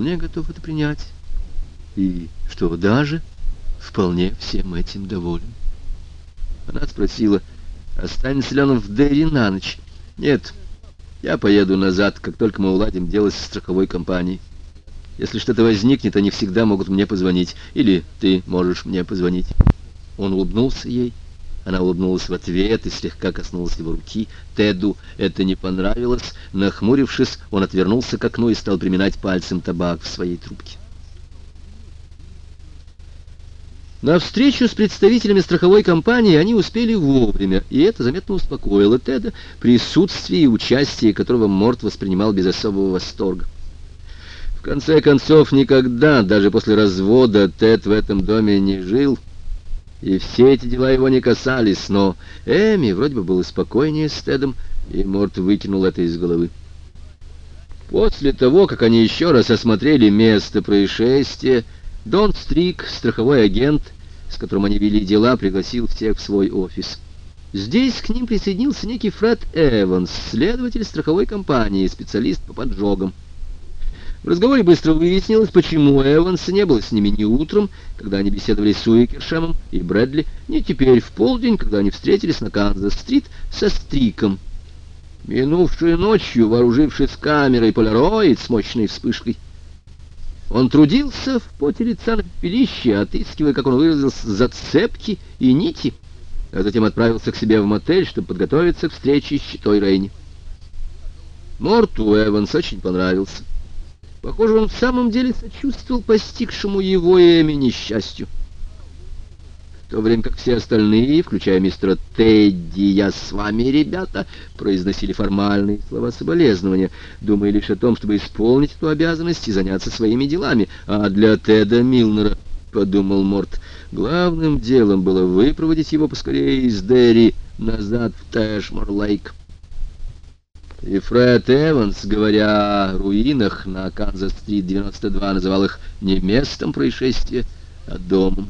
вполне готов это принять. И что даже вполне всем этим доволен. Она спросила, останется ли он в Дерри на ночь. Нет, я поеду назад, как только мы уладим дело со страховой компанией. Если что-то возникнет, они всегда могут мне позвонить. Или ты можешь мне позвонить. Он улыбнулся ей. Она улыбнулась в ответ и слегка коснулась его руки. Теду это не понравилось. Нахмурившись, он отвернулся к окну и стал приминать пальцем табак в своей трубке. На встречу с представителями страховой компании они успели вовремя, и это заметно успокоило Теда, присутствие и участие которого Морт воспринимал без особого восторга. В конце концов, никогда, даже после развода, Тед в этом доме не жил, и все эти дела его не касались, но Эми вроде бы было спокойнее с Тедом, и Морт выкинул это из головы. После того, как они еще раз осмотрели место происшествия, Дон Стрик, страховой агент, с которым они вели дела, пригласил всех в свой офис. Здесь к ним присоединился некий Фред Эванс, следователь страховой компании, специалист по поджогам. В разговоре быстро выяснилось, почему Эванса не было с ними ни утром, когда они беседовали с Уикершемом и Брэдли, ни теперь в полдень, когда они встретились на Канзас-стрит со Стриком. Минувшей ночью, вооружившись камерой полароид с мощной вспышкой, он трудился в поте лица на пепелище, отыскивая, как он выразился, зацепки и нити, а затем отправился к себе в мотель, чтобы подготовиться к встрече с Щитой Рейни. Морту Эванс очень понравился. Похоже, он в самом деле сочувствовал постигшему его и несчастью в то время как все остальные, включая мистера Тедди, «Я с вами, ребята», произносили формальные слова соболезнования, думая лишь о том, чтобы исполнить эту обязанность и заняться своими делами. А для Теда Милнера, — подумал Морт, — главным делом было выпроводить его поскорее из Дерри назад в Тэшмор-Лейк. И Фред Эванс, говоря о руинах на Канзас-стрит 92, называл их не местом происшествия, а домом.